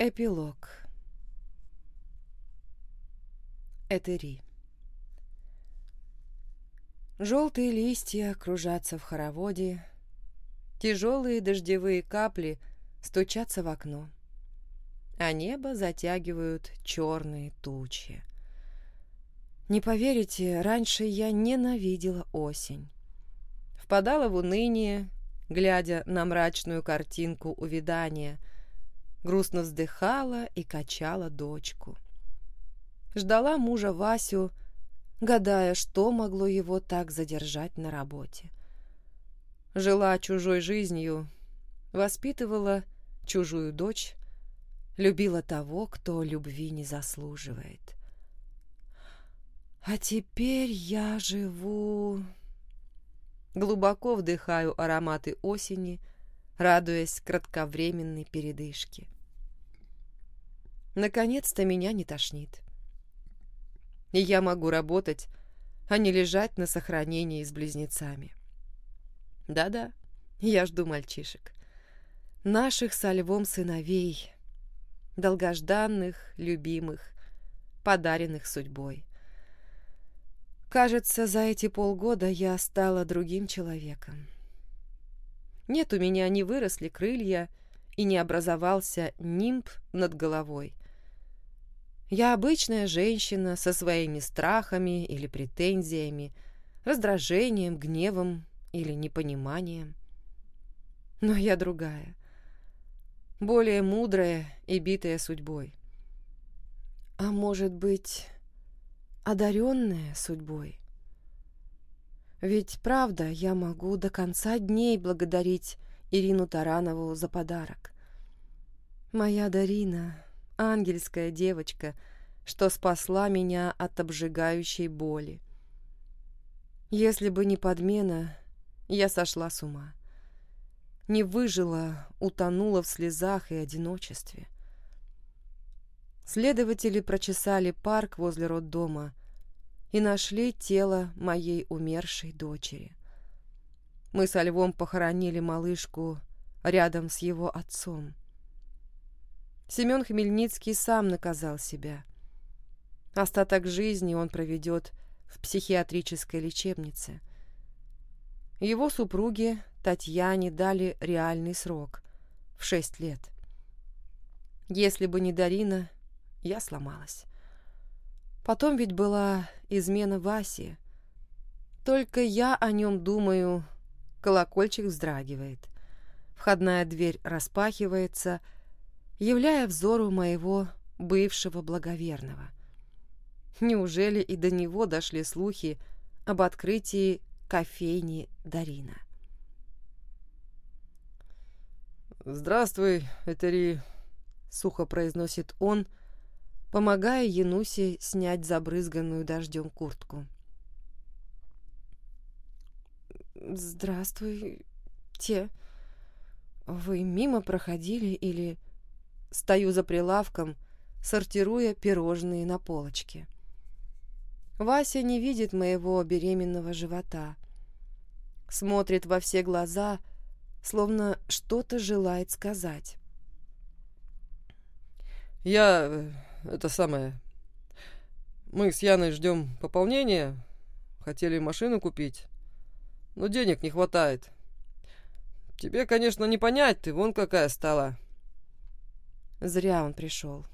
Эпилог. Этери. Желтые листья кружатся в хороводе, тяжелые дождевые капли стучатся в окно, а небо затягивают черные тучи. Не поверите, раньше я ненавидела осень. Впадала в уныние, глядя на мрачную картинку увядания, грустно вздыхала и качала дочку. Ждала мужа Васю, гадая, что могло его так задержать на работе. Жила чужой жизнью, воспитывала чужую дочь, любила того, кто любви не заслуживает. А теперь я живу... Глубоко вдыхаю ароматы осени, радуясь кратковременной передышке. Наконец-то меня не тошнит. И я могу работать, а не лежать на сохранении с близнецами. Да-да, я жду мальчишек. Наших со львом сыновей, долгожданных, любимых, подаренных судьбой. Кажется, за эти полгода я стала другим человеком. Нет, у меня не выросли крылья и не образовался нимб над головой. Я обычная женщина со своими страхами или претензиями, раздражением, гневом или непониманием. Но я другая, более мудрая и битая судьбой. А может быть, одаренная судьбой? Ведь, правда, я могу до конца дней благодарить Ирину Таранову за подарок. Моя Дарина, ангельская девочка, что спасла меня от обжигающей боли. Если бы не подмена, я сошла с ума. Не выжила, утонула в слезах и одиночестве. Следователи прочесали парк возле роддома, и нашли тело моей умершей дочери. Мы со Львом похоронили малышку рядом с его отцом. Семен Хмельницкий сам наказал себя. Остаток жизни он проведет в психиатрической лечебнице. Его супруге Татьяне дали реальный срок в шесть лет. Если бы не Дарина, я сломалась. Потом ведь была измена Васи. Только я о нем думаю, колокольчик вздрагивает. Входная дверь распахивается, являя взору моего бывшего благоверного. Неужели и до него дошли слухи об открытии кофейни Дарина? «Здравствуй, Этери», — сухо произносит он, — помогая Янусе снять забрызганную дождем куртку. «Здравствуйте. Вы мимо проходили или...» Стою за прилавком, сортируя пирожные на полочке. Вася не видит моего беременного живота. Смотрит во все глаза, словно что-то желает сказать. «Я э, это самое... Мы с Яной ждем пополнения. Хотели машину купить. Но денег не хватает. Тебе, конечно, не понять, ты вон какая стала. Зря он пришел.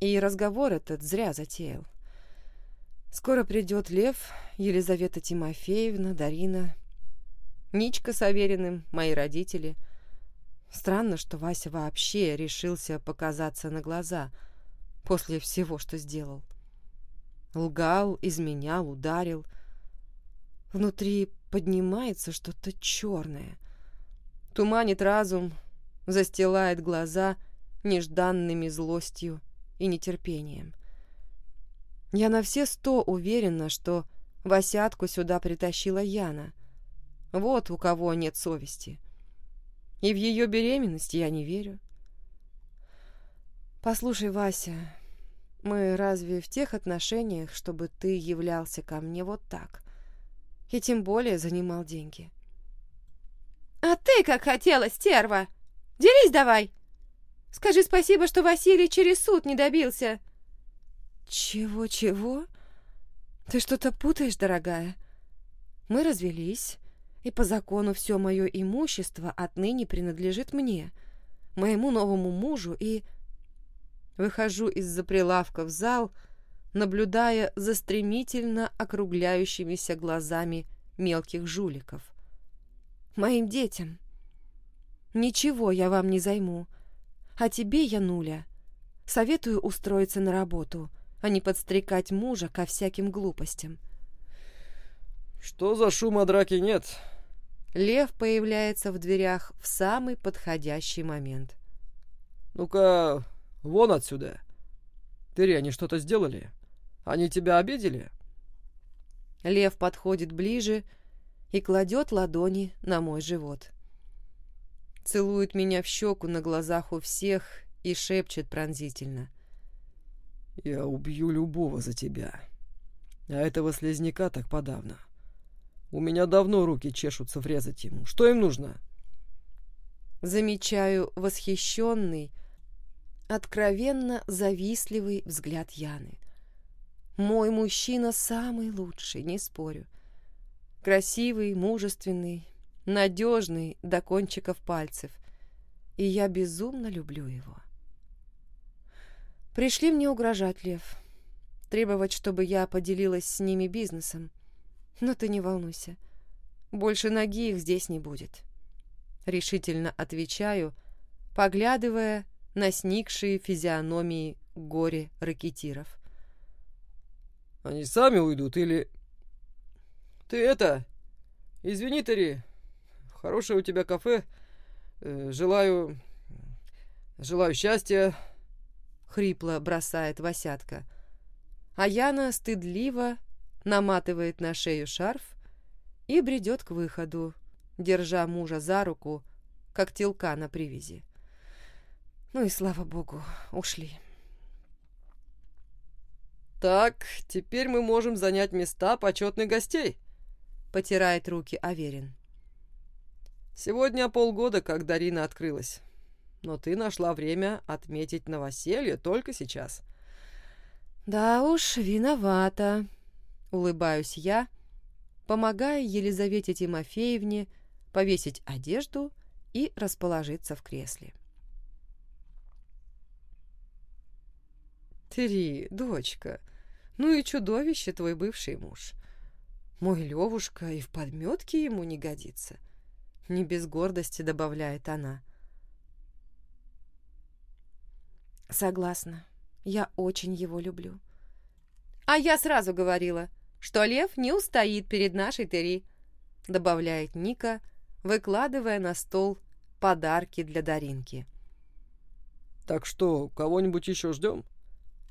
И разговор этот зря затеял. Скоро придет Лев, Елизавета Тимофеевна, Дарина, Ничка с Авериным, мои родители. Странно, что Вася вообще решился показаться на глаза — после всего, что сделал. Лгал, изменял, ударил. Внутри поднимается что-то черное. Туманит разум, застилает глаза нежданными злостью и нетерпением. Я на все сто уверена, что Васятку сюда притащила Яна. Вот у кого нет совести. И в ее беременность я не верю. «Послушай, Вася, мы разве в тех отношениях, чтобы ты являлся ко мне вот так? И тем более занимал деньги?» «А ты как хотела, стерва! Делись давай!» Скажи спасибо, что Василий через суд не добился. Чего-чего? Ты что-то путаешь, дорогая. Мы развелись, и по закону все мое имущество отныне принадлежит мне, моему новому мужу, и... Выхожу из-за прилавка в зал, наблюдая за стремительно округляющимися глазами мелких жуликов. Моим детям. Ничего я вам не займу. А тебе я нуля. Советую устроиться на работу, а не подстрекать мужа ко всяким глупостям. Что за шума драки нет? Лев появляется в дверях в самый подходящий момент. Ну-ка, вон отсюда. Тыри, они что-то сделали? Они тебя обидели? Лев подходит ближе и кладет ладони на мой живот. Целует меня в щеку на глазах у всех и шепчет пронзительно. «Я убью любого за тебя. А этого слезняка так подавно. У меня давно руки чешутся врезать ему. Что им нужно?» Замечаю восхищенный, откровенно завистливый взгляд Яны. Мой мужчина самый лучший, не спорю. Красивый, мужественный, надежный до кончиков пальцев. И я безумно люблю его. Пришли мне угрожать, Лев. Требовать, чтобы я поделилась с ними бизнесом. Но ты не волнуйся. Больше ноги их здесь не будет. Решительно отвечаю, поглядывая на сникшие физиономии горе-ракетиров. Они сами уйдут или... Ты это... Извини, Терри. Хорошее у тебя кафе. Э, желаю... Желаю счастья. Хрипло бросает Васятка. А Яна стыдливо наматывает на шею шарф и бредет к выходу, держа мужа за руку, как телка на привязи. Ну и слава богу, ушли. «Так, теперь мы можем занять места почетных гостей», — потирает руки Аверин. «Сегодня полгода, как Дарина открылась, но ты нашла время отметить новоселье только сейчас». «Да уж, виновата», — улыбаюсь я, помогая Елизавете Тимофеевне повесить одежду и расположиться в кресле. «Три, дочка, ну и чудовище твой бывший муж. Мой Левушка и в подметке ему не годится. Не без гордости добавляет она. Согласна. Я очень его люблю. А я сразу говорила, что лев не устоит перед нашей Тери, добавляет Ника, выкладывая на стол подарки для Даринки. «Так что, кого-нибудь еще ждем?»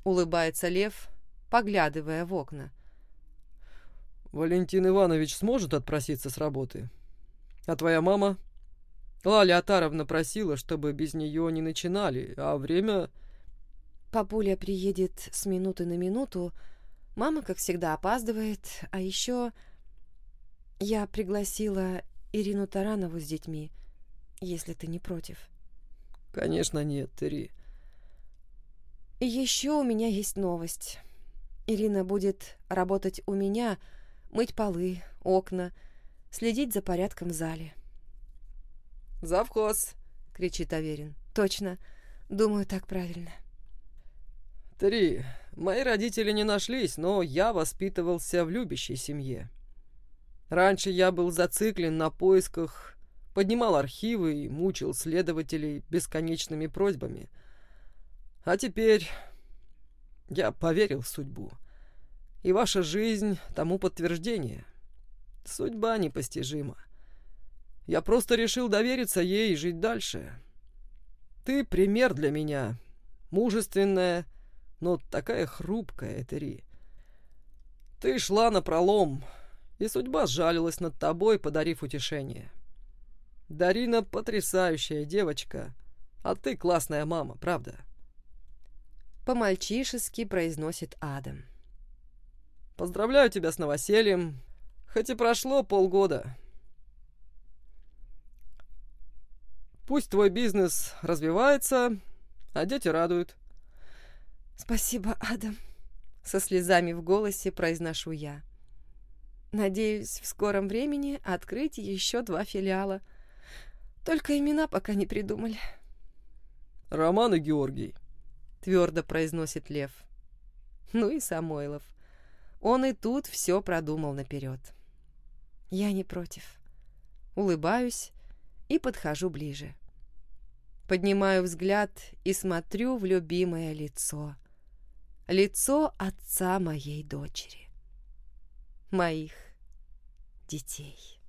Улыбается лев, поглядывая в окна. «Валентин Иванович сможет отпроситься с работы? А твоя мама?» Лаля Атаровна просила, чтобы без нее не начинали, а время... Папуля приедет с минуты на минуту. Мама, как всегда, опаздывает. А еще я пригласила Ирину Таранову с детьми, если ты не против. Конечно нет, Тери. Еще у меня есть новость. Ирина будет работать у меня, мыть полы, окна, следить за порядком в зале. «Завхоз!» — кричит Аверин. «Точно. Думаю, так правильно». «Три. Мои родители не нашлись, но я воспитывался в любящей семье. Раньше я был зациклен на поисках, поднимал архивы и мучил следователей бесконечными просьбами. А теперь я поверил в судьбу. И ваша жизнь тому подтверждение. Судьба непостижима. Я просто решил довериться ей и жить дальше. Ты пример для меня. Мужественная, но такая хрупкая, Этери. Ты шла на пролом, и судьба сжалилась над тобой, подарив утешение. Дарина потрясающая девочка, а ты классная мама, правда?» По-мальчишески произносит Адам. «Поздравляю тебя с новосельем, хоть и прошло полгода. Пусть твой бизнес развивается, а дети радуют. Спасибо, Адам. Со слезами в голосе произношу я. Надеюсь, в скором времени открыть еще два филиала. Только имена пока не придумали. Роман и Георгий. Твердо произносит Лев. Ну и Самойлов. Он и тут все продумал наперед. Я не против. Улыбаюсь и подхожу ближе. Поднимаю взгляд и смотрю в любимое лицо. Лицо отца моей дочери. Моих детей.